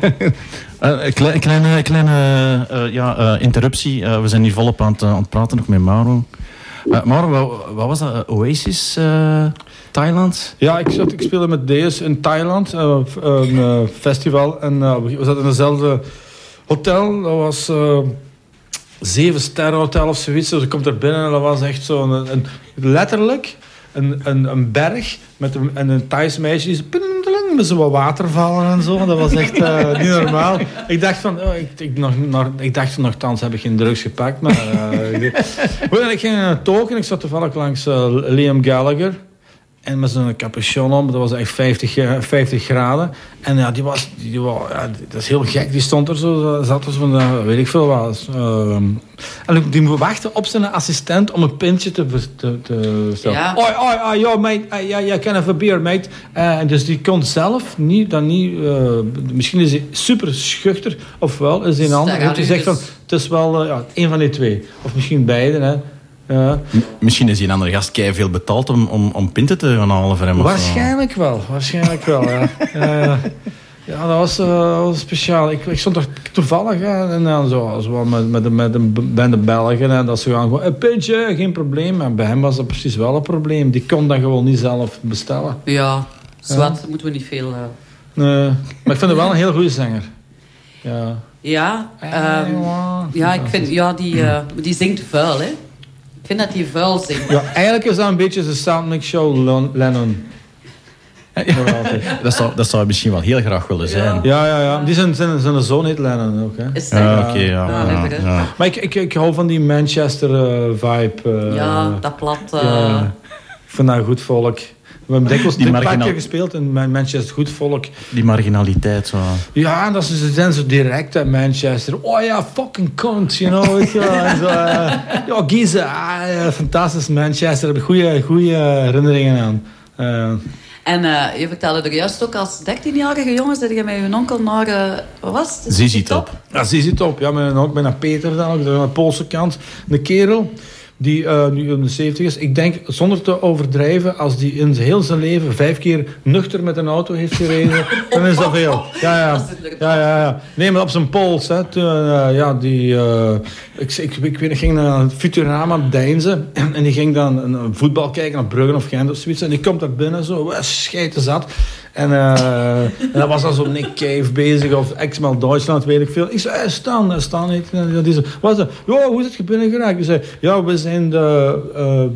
Uh, kleine kleine, kleine uh, ja, uh, interruptie. we zijn hier volop aan het, praten nog met Mauro. Mauro, wat, was dat? Oasis Thailand? Ja, ik, zat, ik speelde met Deus in Thailand. een festival. En we zaten in dezelfde hotel. Dat was zeven sterren hotel of zoiets. Dus ik er binnen en dat was echt zo een, een letterlijk een, een, een berg met een, en een Thais meisje die met zo wat watervallen en zo. Dat was echt uh, niet normaal. Ik dacht van, oh, ik, ik, nog, nog, ik dacht van, nogthans heb ik geen drugs gepakt. Maar uh, ik, ik ging naar een token. Ik zat toevallig langs uh, Liam Gallagher. En met zo'n capuchon om, dat was echt 50, 50 graden. En ja, die was, die was ja, dat is heel gek. Die stond er zo, zat er zo van, weet ik veel wat. Uh, en die moet wachten op zijn assistent om een pintje te, te, te stellen. Ja. Oi, oi, oi, yo, mate, ja, uh, yeah, can have a beer, mate. Uh, en dus die kon zelf niet, dan niet, uh, misschien is hij super schuchter, ofwel is hij een ander. Heeft hij zegt van, het is wel ja, een van die twee. Of misschien beide, hè. Ja. Misschien is die een andere gast kei veel betaald om, om, om pinten te gaan halen voor hem. Waarschijnlijk wel, waarschijnlijk wel, ja. ja, dat was, uh, was speciaal. Ik, ik stond er toevallig hè, en dan zo, zo met, met, met een bende Belgen. En dat ze gaan gewoon, een pintje, geen probleem. En bij hem was dat precies wel een probleem. Die kon dat gewoon niet zelf bestellen. Ja, zwart, moeten we niet veel... Uh... Nee, maar ik vind hem wel een heel goede zanger. Ja. Ja, um, ja, ik vind, ja die, uh, die zingt vuil, hè vind dat hij vuil zingt. Ja, eigenlijk is dat een beetje de Soundmix Show Lennon. dat, zou, dat zou misschien wel heel graag willen zijn. Ja, ja, ja. Die zijn, zijn, zijn zoon heet Lennon ook. Hè? Is dat? Ja, oké. ja, ja, ja, Maar ik, ik, ik hou van die Manchester uh, vibe. Uh, ja, dat plat. Uh... ik vind dat goed volk. We hebben dikwijls die marginal... gespeeld in Manchester, goed volk. Die marginaliteit zo. Ja, dat ze zijn zo direct uit Manchester. Oh ja, fucking cunt, you know. en zo, uh, ja, Giza, ah, fantastisch Manchester. Heb ik goede, goede herinneringen aan. Uh, en uh, je vertelde er juist ook als 13-jarige jongens dat je met je onkel naar, uh, wat was het? Zizi Top. Ja, Zizi Top. Ja, met, ook met een Peter dan, ook, de Poolse kant. Een kerel die uh, nu in de 70 is. Ik denk, zonder te overdrijven, als die in heel zijn leven vijf keer nuchter met een auto heeft gereden, dan is dat veel. Ja, ja. ja, ja, ja. Nee, maar op zijn pols. Hè, toen, uh, ja, die, uh, ik, ik, ik, weet, ik ging naar Futurama Deinzen en die ging dan een voetbal kijken naar Bruggen of Gent of zoiets. En die komt daar binnen zo, scheiden zat. En, uh, en dat was dan zo Nick Cave bezig of Exmal Duitsland, weet ik veel. Ik zei, heet die. Zei, wat is Ja, hoe is het binnen geraakt? Ik zei, ja, we zijn de,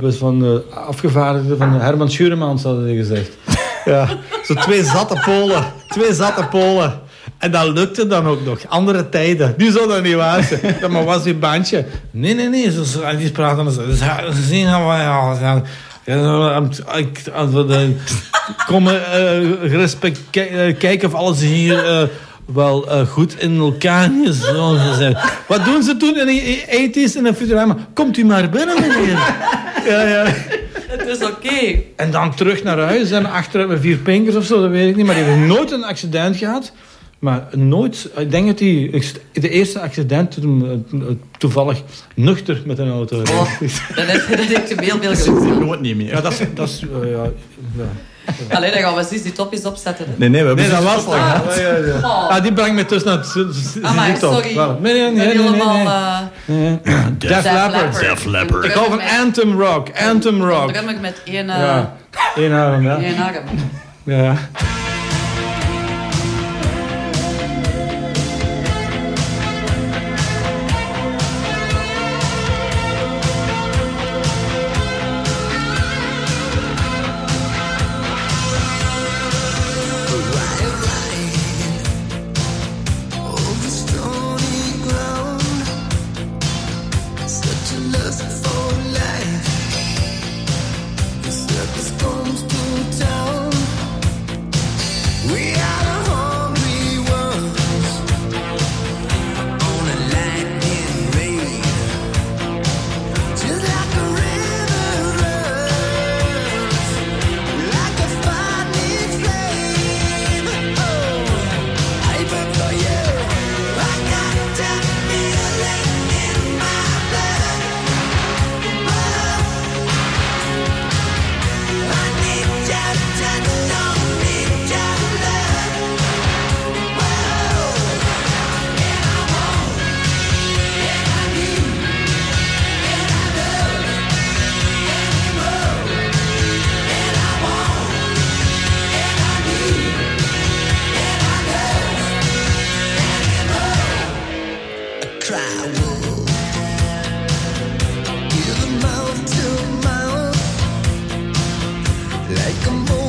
uh, van de afgevaardigden van Herman Schuremans, hadden ze gezegd. Ja, zo twee zatte Polen. Twee zatte Polen. En dat lukte dan ook nog. Andere tijden. Nu zou dat niet waar zijn. Maar was die bandje. Nee, nee, nee. Ze, die praten. Ze zien ja, ja, ik, we komen uh, respect, kijken of alles hier uh, wel uh, goed in elkaar is. Wat doen ze toen in de 80s in de Futurama? Komt u maar binnen, meneer. ja, ja. Het is oké. En dan terug naar huis en achter met vier pinkers of zo, dat weet ik niet. Maar die hebben nooit een accident gehad. Maar nooit, ik denk dat hij de eerste accident toevallig nuchter met een auto reed. Oh, dat is, dat is heel veel geluk. nooit niet meer. Ja, dat is, dat is uh, ja, ja. Alleen dan gaan we eens die topjes opzetten. Nee, nee, we hebben nee, dat was al. Ah, ja, ja, ja. Oh. Ah, die brengt me tussen naar ah, sorry. Nee, nee, nee. nee, helemaal... nee, nee. Uh, Def, Def Leppard. Def Leppard. Ik hou van Anthem Rock. Anthem Rock. Dan ik met één... Uh, ja, één arm, ja. Eén arm. Ja. Like a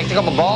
En voorzichtig op de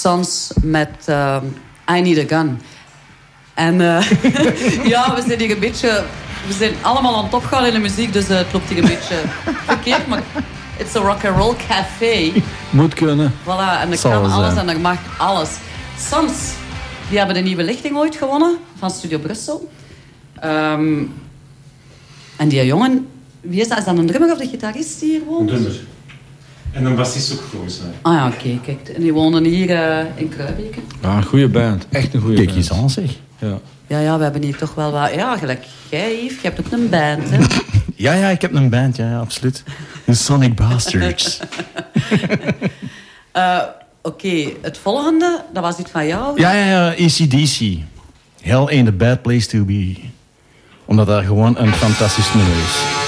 Sons met uh, I Need a Gun. En uh, ja, we zijn hier een beetje... We zijn allemaal aan het opgaan in de muziek, dus uh, het loopt hier een beetje verkeerd. Maar it's a rock and roll café. Moet kunnen. Voilà, en er kan alles en er mag alles. Sons, die hebben de nieuwe lichting ooit gewonnen van Studio Brussel. Um, en die jongen, wie is dat? Is dat een drummer of de gitarist die hier woont? Een drummer. En een bassist ook volgens mij. Ah ja, oké. kijk. En die wonen hier uh, in Kruibeke. Ja, een goede band. Echt een goede band. Kijk eens aan, zeg. Ja. ja, ja, we hebben hier toch wel wat... Ja, gelijk jij, Yves, je hebt ook een band, hè? ja, ja, ik heb een band, ja, ja absoluut. De Sonic Bastards. uh, Oké, okay. het volgende, dat was iets van jou? Ja, ja, ja, ACDC. Hell ain't a bad place to be. Omdat dat gewoon een fantastisch nummer is.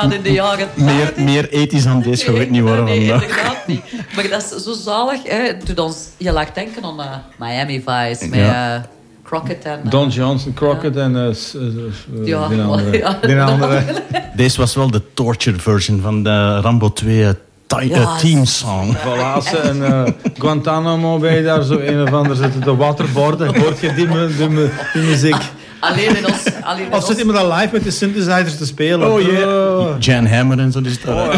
Van in de jaren Meer, 80. meer ethisch dan deze, je weet niet waarom. Nee, vandaag. inderdaad niet. Maar dat is zo zalig. Hè. Doet ons, je laat denken aan eh, Miami Vice met Ja. eh, Crockett en... eh, Don Johnson, Crockett en s- Ja, die andere. ja. Die andere. Deze was wel de torture version van de Rambo 2 eh, ti- Ja, team song. Valasse en eh, Guantanamo bij daar zo een of ander zitten te waterborden. Hoort je die muziek? Alleen in ons... Alleen in Of zit iemand al live met de synthesizers te spelen? Oh, yeah. Oh, Jan Hammer en zo. Dus dat,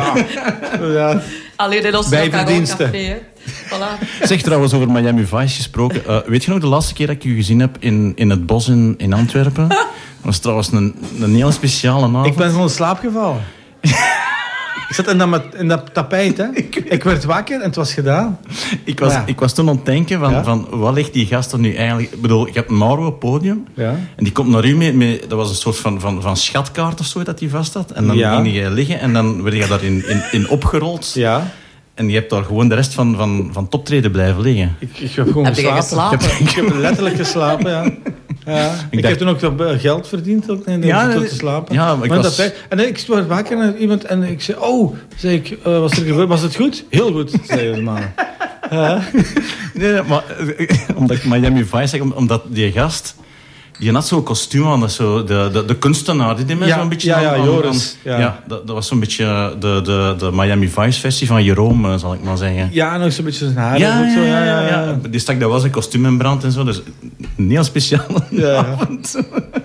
ja. alleen in ons Bijverdiensten. Voilà. Zeg trouwens over Miami Vice gesproken. Eh, weet je nog de laatste keer dat ik u gezien heb in, in het bos in, in Antwerpen? Dat was trouwens een, een heel speciale avond. Ik ben van slaap gevallen. ik zat in dat, in dat tapijt, hè. Ik werd wakker en het was gedaan. Ik was, Ja. ik was toen aan het denken van, Ja? van wat ligt die gast er nu eigenlijk... Ik bedoel, je hebt Mauro op het podium. Ja. En die komt naar u mee, met, dat was een soort van, van, van schatkaart of zo dat hij vast had. En dan Ja. ging je liggen en dan werd je daarin in, in opgerold. Ja. En je hebt daar gewoon de rest van, van, van het optreden blijven liggen. Ik, ik heb gewoon Heb geslapen? Ik heb, ik heb letterlijk geslapen, ja. ja. Ik, dacht- heb toen ook dat, geld verdiend ook, nee, Ja, ja, dat- te slapen. ja, maar ik was- dat en ik werd wakker en iemand en ik zei, oh, zei ik, eh, was er gebeurd? Was het goed? Heel goed, zei de man. Nee, nee, maar eh, omdat ik Miami Vice zeg, om- omdat die gast... Die had zo'n kostuum aan, dat zo de, de, de kunstenaar. Die deed mij Ja, zo'n beetje ja, ja, aan- Joris, aan- ja. dat, dat was zo'n beetje de, de, de Miami Vice versie van Jerome, eh, zal ik maar zeggen. Ja, ook zo'n beetje zijn haar. Ja, ook zo, ja, ja, ja. Die stak dat was een kostuum in brand en zo. Dus een heel speciale Ja. avond.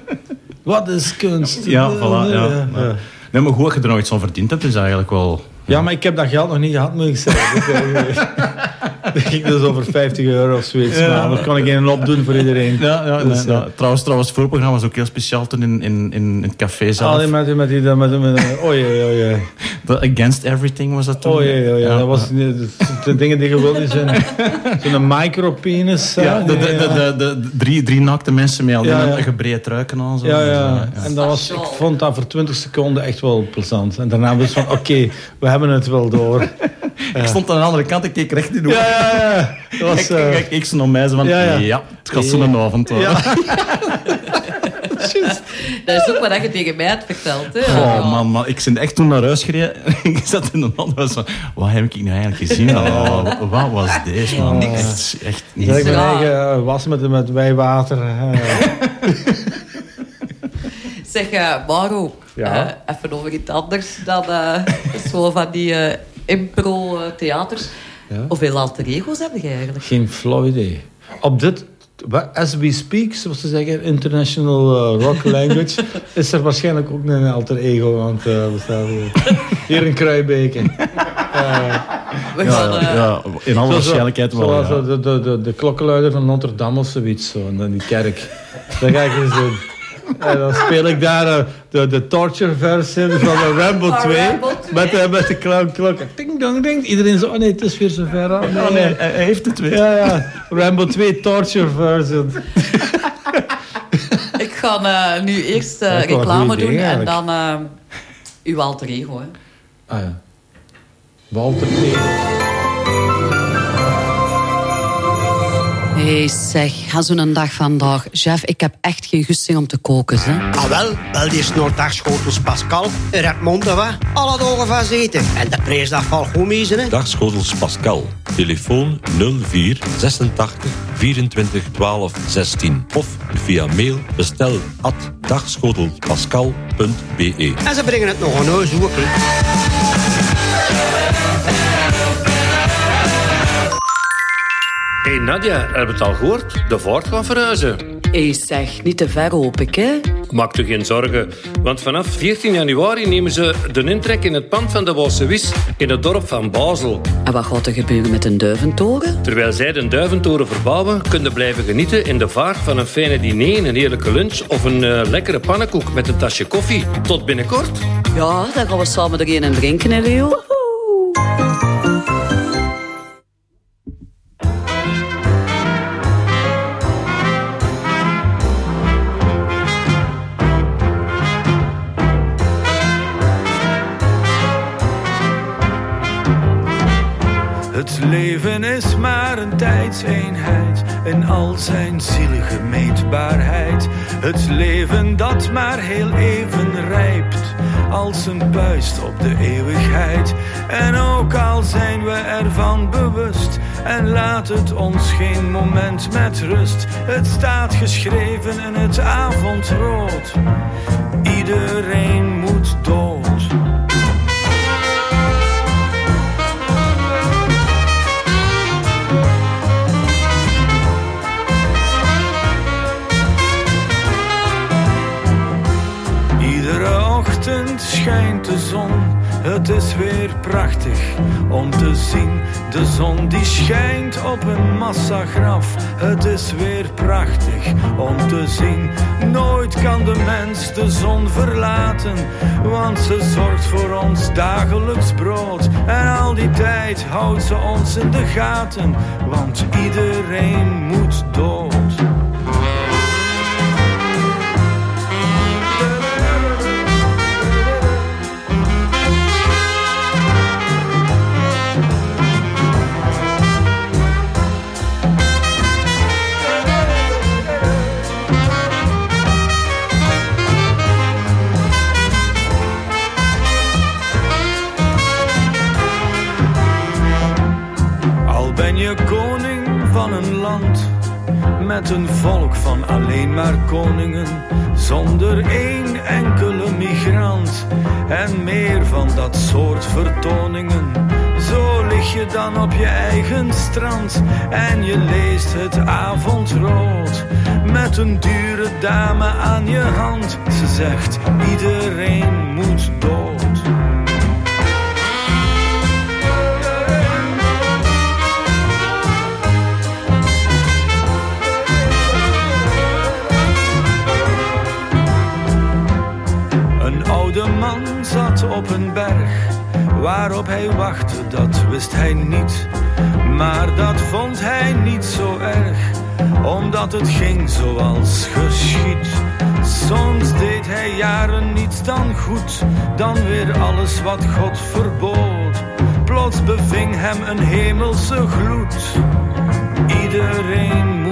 Wat is kunst? Ja, voilà. Ja. Ja. Nee, maar goed, dat je er nog iets van verdiend hebt, is eigenlijk wel... Ja, maar ik heb dat geld nog niet gehad, moet ik zeggen. Dat ging dus over 50 euro of zoiets. Ja. Maar anders kan ik een opdoen voor iedereen. Ja, ja, Dus, ja. Trouwens, trouwens, het voorprogramma was ook heel speciaal toen in, in, in het café zelf. Alleen met, die- met die... Met, met, met, oh jee, oh Against Everything was dat toen. Oh jee, oh jee. Ja. Dat was de, de dingen die je wil niet zijn. Zo'n micropenis. Ja, de, de, de, drie, drie naakte mensen met al die Ja, ja. een gebreid truiken aan. Zo. Ja, Dus, ja. eh, En dat was, ik vond dat voor 20 seconden echt wel plezant. En daarna was het van, oké, we hebben het wel door. Ik stond aan de andere kant, ik keek recht in de Ja, ja, ja. Dat was... Ik, eh, ik, ik, zo naar mij van, Ja, ja, ja. het gaat zo'n avond worden. Ja. Dat is ook wat je tegen mij hebt verteld. Hè? Oh man, man, ik ben echt toen naar huis gereden. ik zat in de auto was van, wat heb ik nu eigenlijk gezien? Oh, wat was deze, man? Echt, echt niet. Dat ik mijn eigen eh, was met, met wijwater. Zeg, eh Maro, Ja? eh, even over iets anders dan eh, zo van die eh, impro-theaters. Ja? Hoeveel alter ego's heb je eigenlijk? Geen flauw idee. Op dit, as we speak, zoals ze zeggen, international eh, rock language, is er waarschijnlijk ook een alter ego aan het eh, bestaan. Hier. Hier in Kruijbeke. We Ja, gaan, eh, ja, in alle waarschijnlijkheid wel. Zoals ja. de, de, de, de klokkenluider van Notre Dame of zoiets, zo, in die kerk. Dan ga ik eens doen. En dan speel ik daar eh, de, de torture versie van de Rambo Van 2. Rambo 2. Met, de- met de klok- klokken. Ding dong ding. Iedereen zo, oh nee, het is weer zover. Oh nee, Oh nee, hij hij heeft het weer. Ja, ja. Rambo 2 torture version. Ik ga eh, nu eerst eh, reclame idee, doen en dan eh, uw alter ego. Hè. Ah ja. Walter P. Hey zeg, ga zo'n dag vandaag. Chef, ik heb echt geen gusting om te koken. Hè. Ah wel, wel die snoordagschotels Pascal, Redmond wat, alle dagen van zitten. En de prijs dat valt goed mee, hè. Dagschotels Pascal. Telefoon 04 86 24 12 16. Of via mail bestel at dagschotelpascal.be. En ze brengen het nog een huis ook, hè. Hey Nadia, heb je het al gehoord? De vaart gaat verhuizen. Hey zeg, niet te ver hoop ik, hè? Maak je geen zorgen, want vanaf 14 januari nemen ze de intrek in het pand van de Walse Wis in het dorp van Basel. En wat gaat er gebeuren met een duiventoren? Terwijl zij de duiventoren verbouwen, kunnen blijven genieten in de vaart van een fijne diner, een heerlijke lunch of een eh, lekkere pannenkoek met een tasje koffie. Tot binnenkort. Ja, dan gaan we samen er een en drinken, hè, Leo? Het leven is maar een tijdseenheid in al zijn zielige meetbaarheid. Het leven dat maar heel even rijpt als een puist op de eeuwigheid. En ook al zijn we ervan bewust en laat het ons geen moment met rust. Het staat geschreven in het avondrood. Iedereen moet dood. Schijnt de zon, het is weer prachtig om te zien. De zon die schijnt op een massagraf, het is weer prachtig om te zien. Nooit kan de mens de zon verlaten, want ze zorgt voor ons dagelijks brood. En al die tijd houdt ze ons in de gaten, want iedereen moet dood. Een volk van alleen maar koningen, zonder één enkele migrant en meer van dat soort vertoningen. Zo lig je dan op je eigen strand en je leest het avondrood met een dure dame aan je hand. Ze zegt iedereen moet dood. Berg, waarop hij wachtte, dat wist hij niet. Maar dat vond hij niet zo erg, omdat het ging zoals geschied. Soms deed hij jaren niets dan goed, dan weer alles wat God verbood. Plots beving hem een hemelse gloed. Iedereen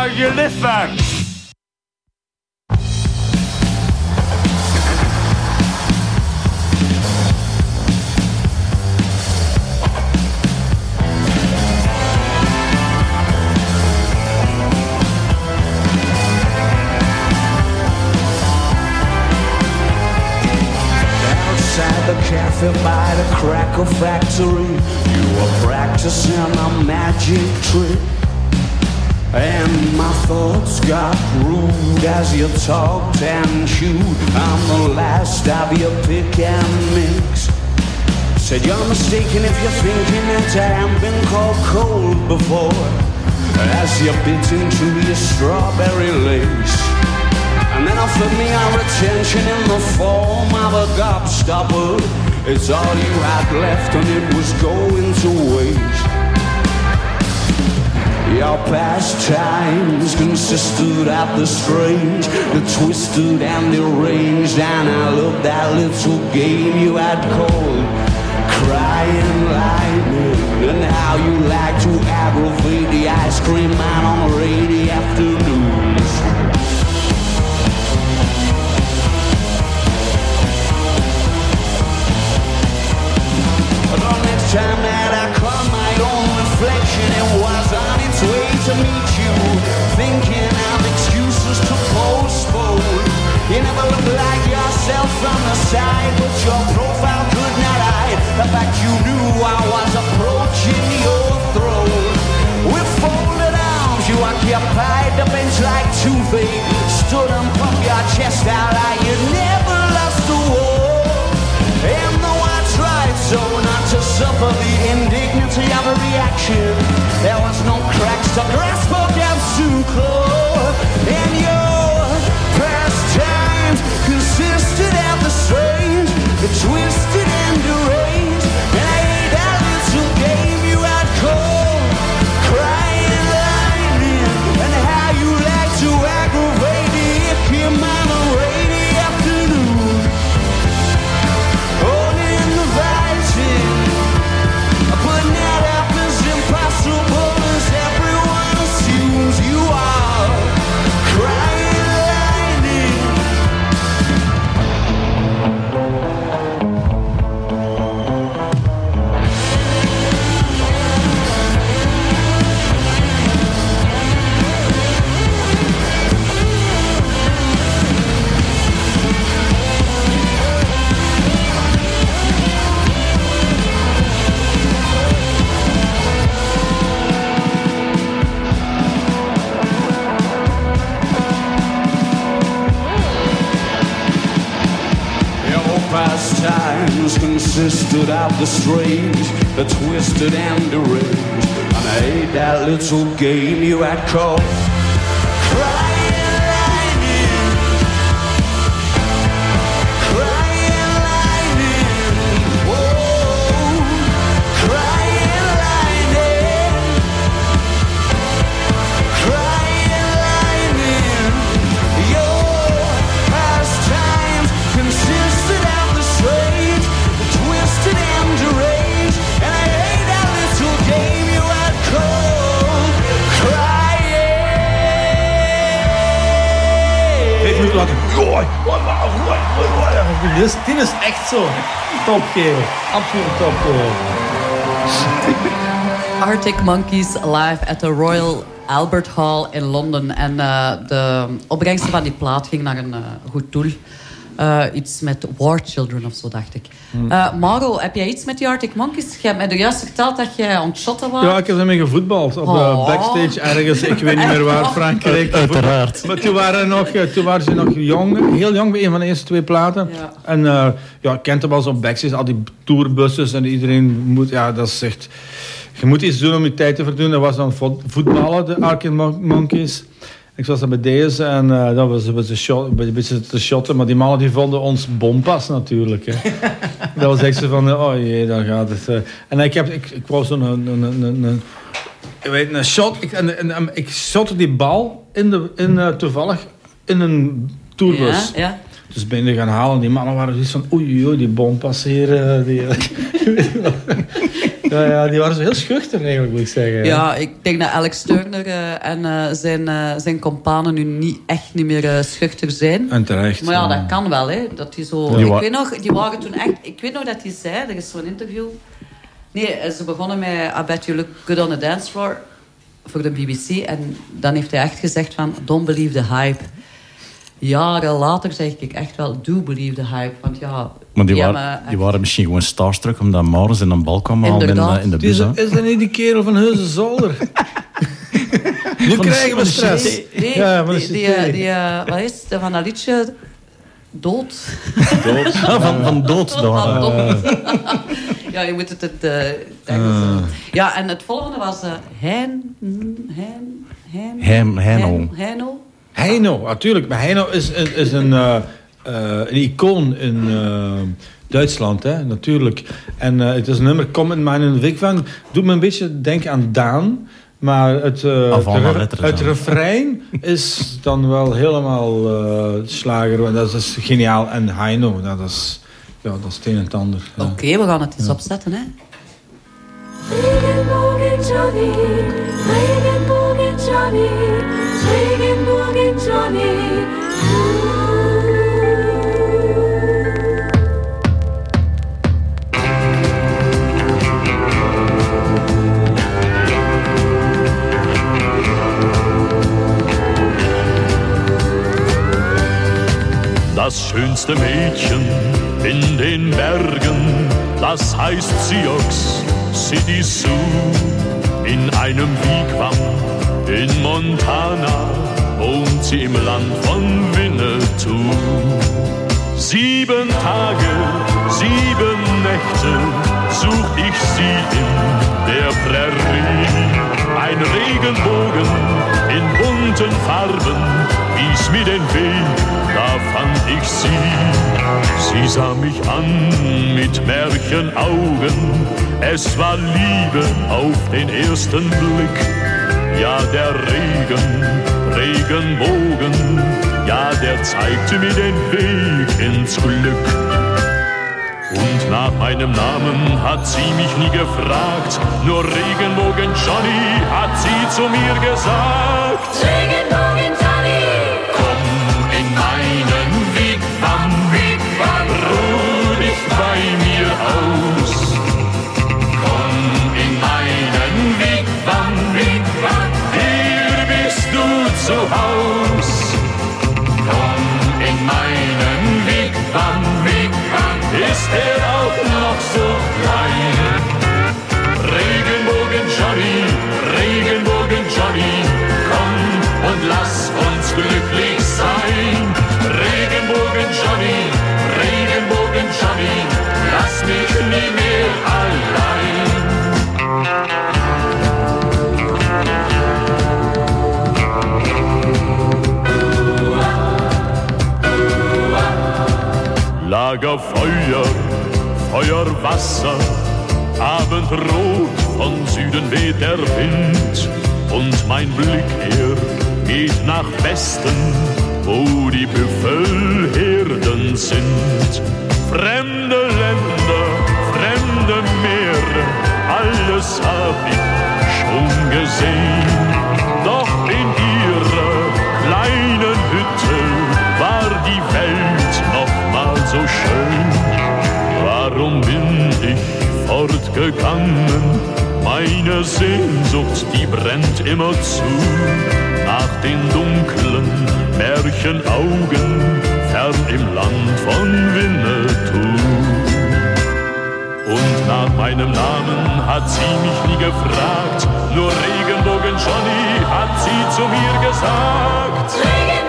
How you listen? Outside the cafe by the cracker factory, you were practicing a magic trick. And my thoughts got rude as you talked and chewed. I'm the last of your pick and mix. Said you're mistaken if you're thinking that I haven't been called cold before. As you bit into your strawberry lace. And then offered me our attention in the form of a gobstopper. It's all you had left and it was going to waste. Your pastimes consisted of the strange, the twisted and deranged, and I loved that little game you had called Crying Lightning, and how you like to aggravate the ice cream man on rainy afternoons. Time that I caught my own reflection, it was on way to meet you. Thinking of excuses to postpone. You never looked like yourself from the side, but your profile could not hide the fact you knew I was approaching your throne. With folded arms, you occupied the bench like toothache. Stood and pumped your chest out like you never lost a war. And though I tried so not to suffer the indignity action. There was no so grasp consisted of the strange, the twisted and deranged. And I hate that little game you had called Crying Later. Gooi. Dit is, dit is echt zo. Topkerel. Absoluut topkerel. Arctic Monkeys live at the Royal Albert Hall in Londen. En eh, de opbrengsten van die plaat ging naar een eh, goed doel. Eh, iets met War Children of zo, dacht ik. Hmm. Eh, Mauro, heb jij iets met die Arctic Monkeys? Je hebt mij er juist verteld dat jij aan het shotten was. Ja, ik heb ermee gevoetbald. Op de Oh. backstage ergens. Ik weet niet meer waar. Frankrijk. Uiteraard. Maar toen waren, nog, eh, toen waren ze nog jong. Heel jong bij een van de eerste twee platen. Ja. En eh ja, ik kende wel zo'n backstage. Al die tourbussen en iedereen moet... Ja, dat is echt... Je moet iets doen om je tijd te verdoen. Dat was dan vo- voetballen, de Arctic Mon- Monkeys. Ik was dan bij deze en eh dat was, was een, shot, een beetje te shotten. Maar die mannen die vonden ons bompas natuurlijk. Hè. dat was echt zo van, oh jee, daar gaat het. eh. En ik, heb, ik, ik wou zo'n... Een, een, een, een, weet, een shot. Ik, en, en, en ik shotte die bal in de, in, eh, toevallig in een tourbus. Ja, ja. Dus ben je gaan halen. Die mannen waren zoiets van, oei, oei, die bom passeren. Die, ja, ja, die waren zo heel schuchter eigenlijk, moet ik zeggen. Ja, ik denk dat Alex Turner eh, en eh, zijn, eh, zijn companen nu niet, echt niet meer eh, schuchter zijn. En terecht. Maar ja, dat kan wel, hè. Dat die zo... Die ik, weet nog, die waren toen echt... Ik weet nog dat hij zei, er is zo'n interview... Nee, ze begonnen met I bet you look good on the dance floor voor de BBC. En dan heeft hij echt gezegd van, don't believe the hype. Jaren later zeg ik echt wel, do believe the hype. Want ja... Maar die, ja, waren, maar die waren misschien gewoon starstruck omdat Maurits in een bal kwam halen in, eh, in de bus. is, is dat niet die kerel van Heuze Zolder? nu krijgen we stress. Nee, nee, Ja, van de die, die, eh, die, eh, wat is het, van dat liedje? Dood. Dood. Ah, van, van dood. Van daar. dood. ja, je moet het het eh, doen. Ja, en het volgende was eh Hein... Hein... Hein... Hem- Heino. Heino. Heino, natuurlijk. Maar Heino is, is, is een, eh, eh, een icoon in eh, Duitsland, hè, natuurlijk. En eh, het is een nummer, Kom in mijn Weg van. Doet me een beetje denken aan Daan. Maar het, eh, het, het refrein is dan wel helemaal eh, slager. En Dat is geniaal. En Heino, dat is, ja, dat is het een en het ander. ja. Oké, we gaan het eens opzetten, hè. Regenbogen Johnny, Regenbogen Johnny, Regenbogen Johnny. Das schönste Mädchen in den Bergen, das heißt Sioux City Sioux. In einem Wigwam in Montana wohnt sie im Land von Winnetou. Sieben Tage, sieben Nächte such ich sie in der Prärie. Ein Regenbogen in bunten Farben wies mir den Weg, da fand ich sie. Sie sah mich an mit Märchenaugen, es war Liebe auf den ersten Blick. Ja, der Regen, Regenbogen, ja, der zeigte mir den Weg ins Glück. Und nach meinem Namen hat sie mich nie gefragt, nur Regenbogen Johnny hat sie zu mir gesagt. Regenbogen Feuerwasser, Abendrot, von Süden weht der Wind und mein Blick er geht nach Westen, wo die Büffelherden sind. Fremde Länder, fremde Meere, alles hab ich schon gesehen. Doch in ihrer kleinen Hütte war die Welt noch mal so schön. Warum bin ich fortgegangen? Meine Sehnsucht, die brennt immer zu. Nach den dunklen Märchenaugen, fern im Land von Winnetou. Und nach meinem Namen hat sie mich nie gefragt, nur Regenbogen Johnny hat sie zu mir gesagt. Regenbogen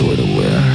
sort of where.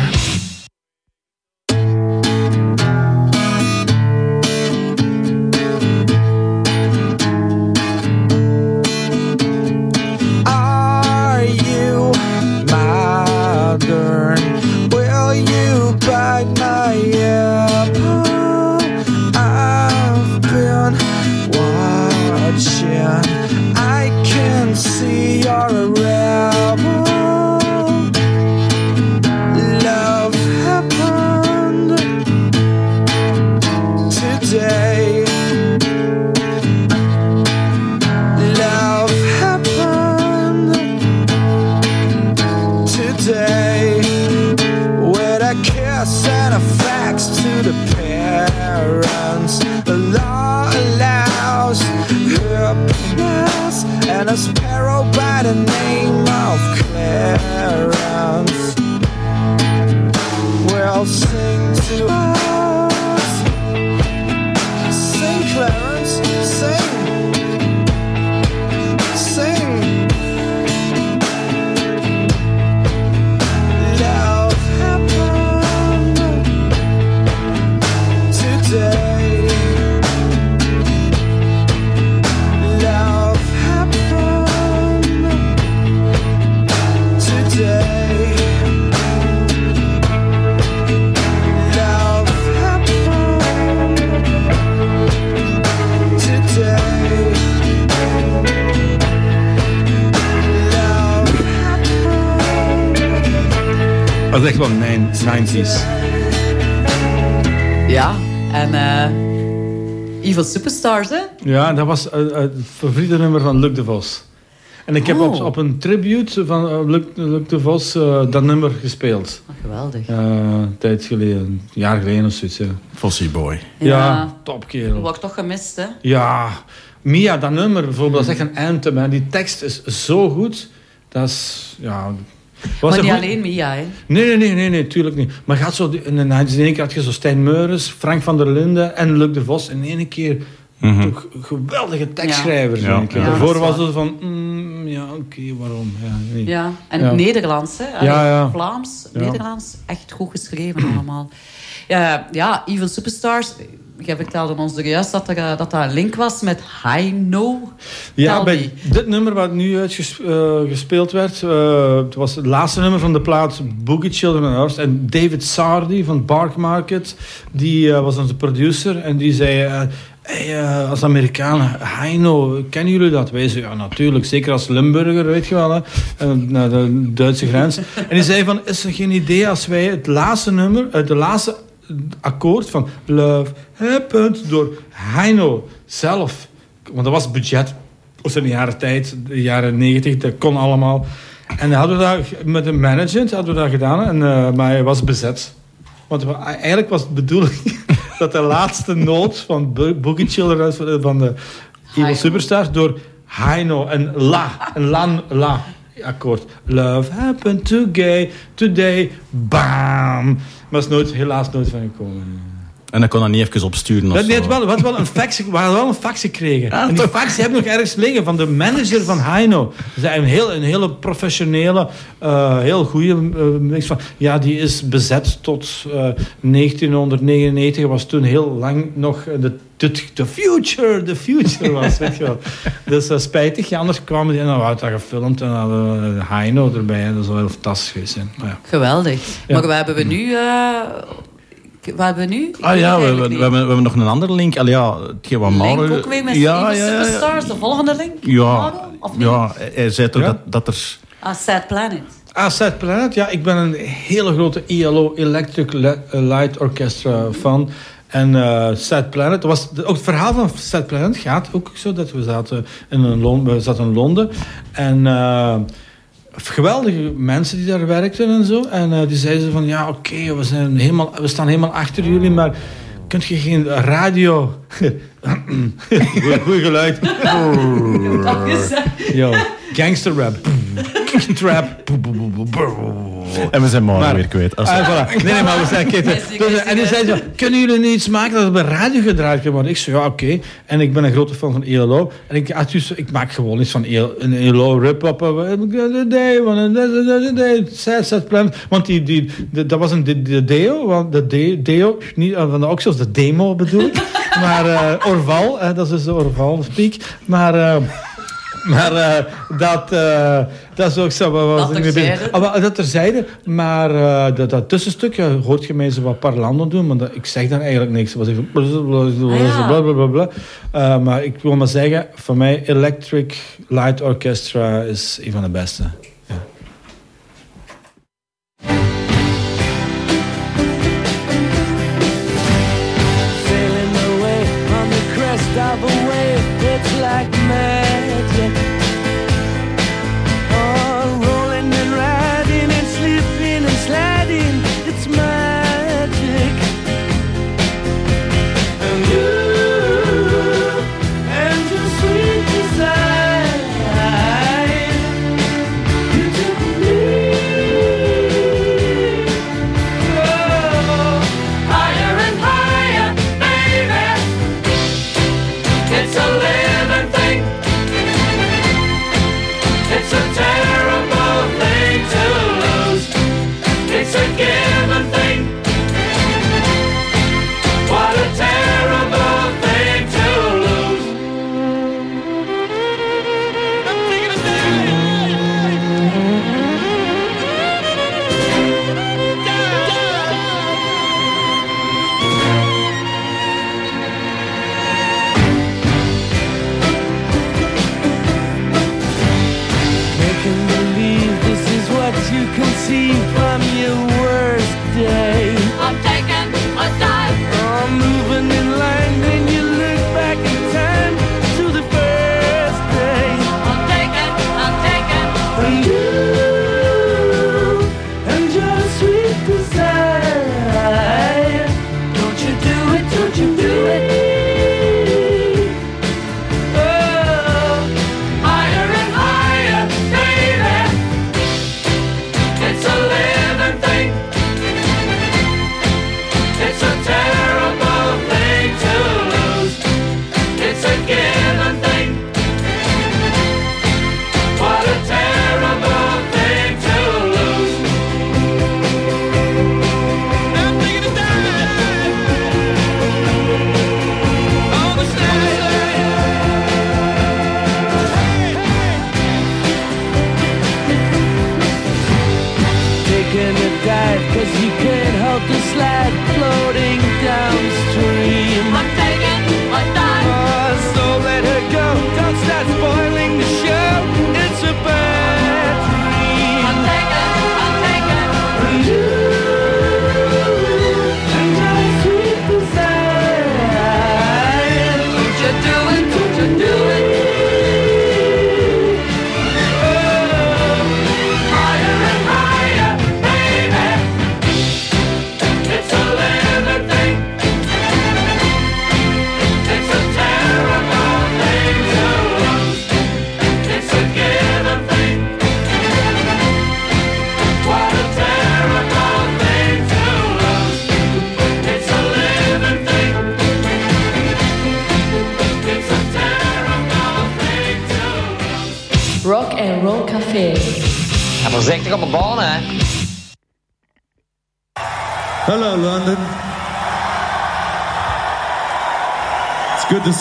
Hè? Ja, dat was eh, eh, het favoriete nummer van Luc de Vos. En ik heb Oh. op, op een tribute van eh, Luc, Luc de Vos eh, dat nummer gespeeld. Oh, geweldig. Eh, een tijd geleden, een jaar geleden of zoiets. Ja, Fossie Boy. ja. Ja. top kerel. Wordt toch gemist, hè? Ja, Mia, dat nummer bijvoorbeeld, dat is echt een anthem. Hè. Die tekst is zo goed. Dat is, ja... was maar niet goed- alleen Mia, hè? Nee, nee, nee, nee, nee, tuurlijk niet. Maar gaat zo, in de 90's, in één keer had je zo Stijn Meurens, Frank van der Linden en Luc de Vos. In één keer toch geweldige tekstschrijvers. Ja. Daarvoor was het van, mm, ja, oké, waarom? Ja, nee. Ja, en Ja. Nederlands, hè? Allee, Ja, ja. Vlaams, Ja. Nederlands, echt goed geschreven allemaal. Ja, ja, Evil Superstars. Jij vertelde ons er juist dat er, eh, dat, dat een link was met High No. Ja, bij dit nummer wat nu uitgespeeld werd, eh, het was het laatste nummer van de plaat Boogie Children on Earth. En David Sardi van Bark Market, die eh, was onze producer en die zei... eh, Hey, eh, als Amerikaan, Heino, kennen jullie dat? Wij zeiden, ja natuurlijk, zeker als Limburger, weet je wel, hè, eh, naar de Duitse grens. en die zei van, is er geen idee als wij het laatste nummer, het de laatste akkoord van Love Happened door Heino zelf, want dat was budget, was in de jaren tijd, de jaren negentig, dat kon allemaal. En dan hadden we dat met een manager hadden we dat gedaan, en, eh, maar hij was bezet. Want eigenlijk was het bedoeling dat de laatste noot van Bo- Boogie Children van- van de Evil Superstars door Heino en La, een La, La akkoord. Love happened to gay today, bam. Maar is nooit, helaas nooit van gekomen. En dan kon dat niet even opsturen of Dat, nee, wel, we hadden wel een fax, we hadden wel een fax gekregen. en die fax hebben nog ergens liggen van de manager van Heino. Ze zijn een, heel, een hele professionele, eh, heel goede mix van. Ja, die is bezet tot eh, 1999. Was toen heel lang nog de, de, de future, the future was, weet je wel. Dus dat is spijtig. Ja, anders kwamen die en dan hadden we dat gefilmd en dan hadden we Heino erbij. Dat zou heel fantastisch geweest zijn. Maar ja. Geweldig. Ja. Maar wat hebben we nu? eh wat hebben we nu? Ik Ah ja, we, niet. we, hebben, we hebben nog een andere link. Al ja, hetgeen wat Link Mauro... ook weer met ja, ja, ja, ja. Superstars, de volgende link? Ja, Mauro, of niet? ja, hij zei toch Ja? dat, dat er... Ah, Sad Planet. Ah, Sad Planet. Ja, ik ben een hele grote ILO Electric Le- Light Orchestra fan. En eh Sad Planet, was de- ook het verhaal van Sad Planet gaat ook zo dat we zaten in, een Lon- we zaten in Londen. En eh, geweldige mensen die daar werkten en zo. En eh, die zeiden van, ja oké, we zijn helemaal, we staan helemaal achter jullie, maar kunt je geen radio... Goeie geluid. Eh, Yo, gangster rap. Trap. En we zijn Mauro Maar- weer kwijt. Ah, Ah, voilà. Nee, nee, maar we zijn kijk, dus, En die zei zo, kunnen jullie niet iets maken dat het bij radio gedraaid kan worden? Ik zei, ja, oké. En ik ben een grote fan van ELO. En ik, ah, dus, ik maak gewoon iets van ELO, een ELO rip-up. Plan. Want die, die, dat was een de, de deo, want de de, deo, niet eh, van de Oxels, de demo bedoel ik. maar eh, Orval, eh, dat is dus de Orval speak. Maar... eh, maar eh, dat, eh, dat is ook zo. Wat Dat terzijde. Ah, dat terzijde. Maar eh, dat, dat tussenstuk ja, hoort je zo wat parlando doen. Maar dat, ik zeg daar eigenlijk niks. Was ik ja. bla bla bla bla. Eh, maar ik wil maar zeggen, voor mij Electric Light Orchestra is een van de beste.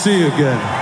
See you again.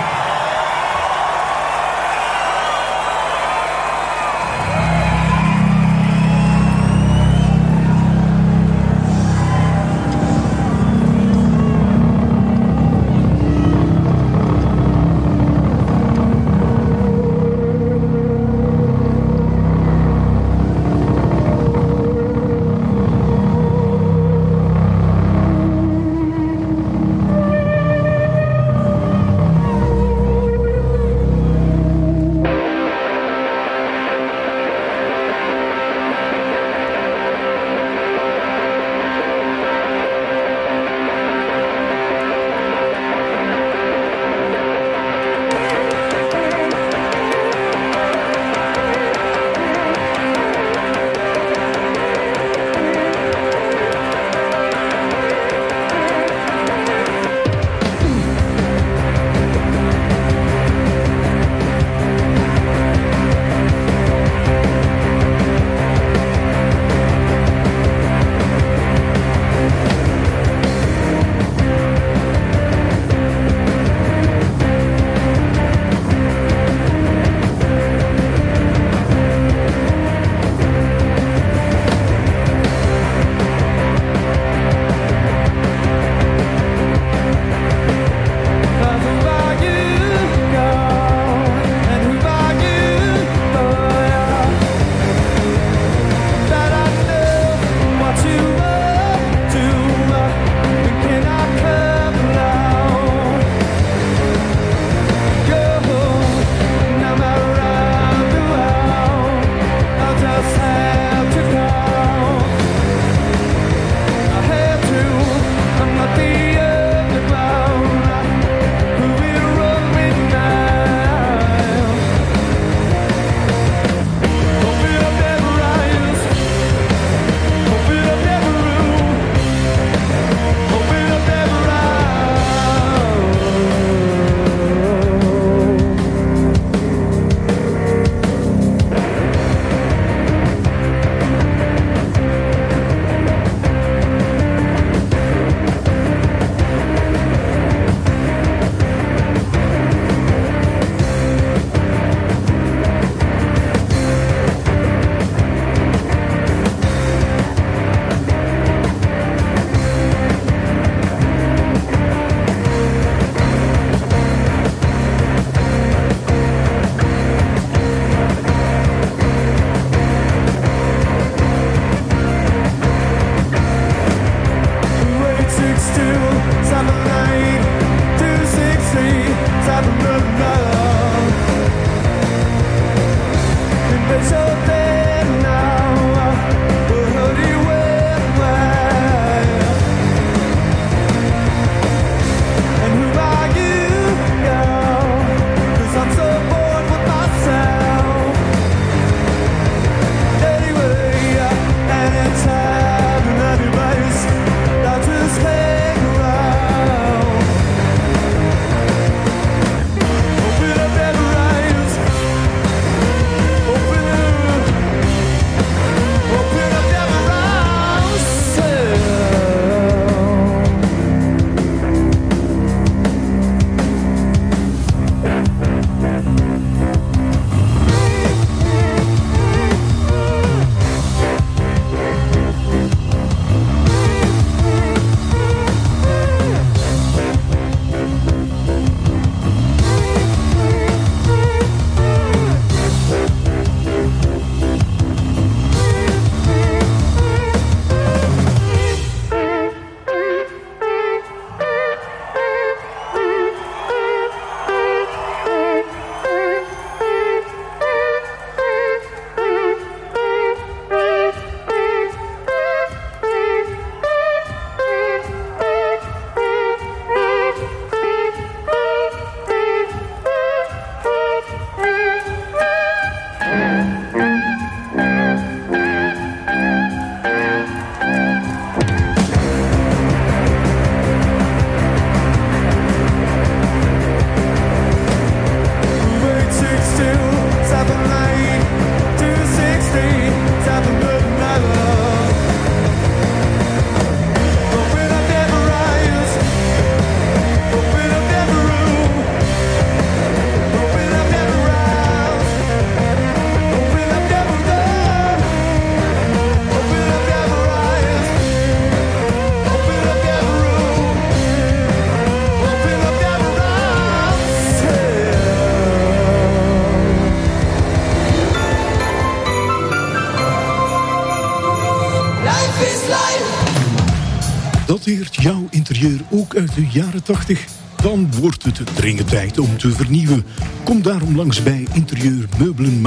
Uit de jaren 80? Dan wordt het dringend tijd om te vernieuwen. Kom daarom langs bij Interieur Meubelen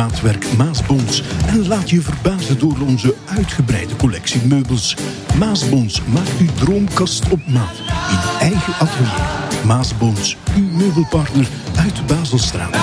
Maasbons en laat je verbazen door onze uitgebreide collectie meubels. Maasbons maakt uw droomkast op maat in eigen atelier. Maasbons, uw meubelpartner uit de Baselstraat.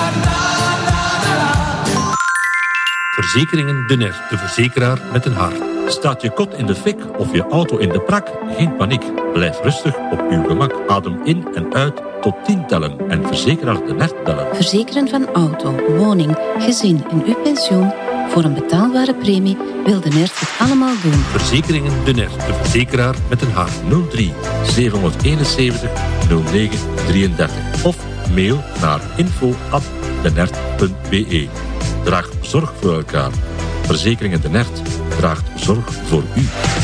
Verzekeringen De Ner, de verzekeraar met een hart. Staat je kot in de fik of je auto in de prak? Geen paniek. Blijf rustig op uw gemak. Adem in en uit tot 10 tellen en verzekeraar De Ner bellen. Verzekeren van auto, woning, gezin en uw pensioen voor een betaalbare premie wil de NERT het allemaal doen. Verzekeringen De Ner, de verzekeraar met een hart. 03 771 09 33 of mail naar info@denert.be. Draag zorg voor elkaar. Verzekeringen De Nert draagt zorg voor u.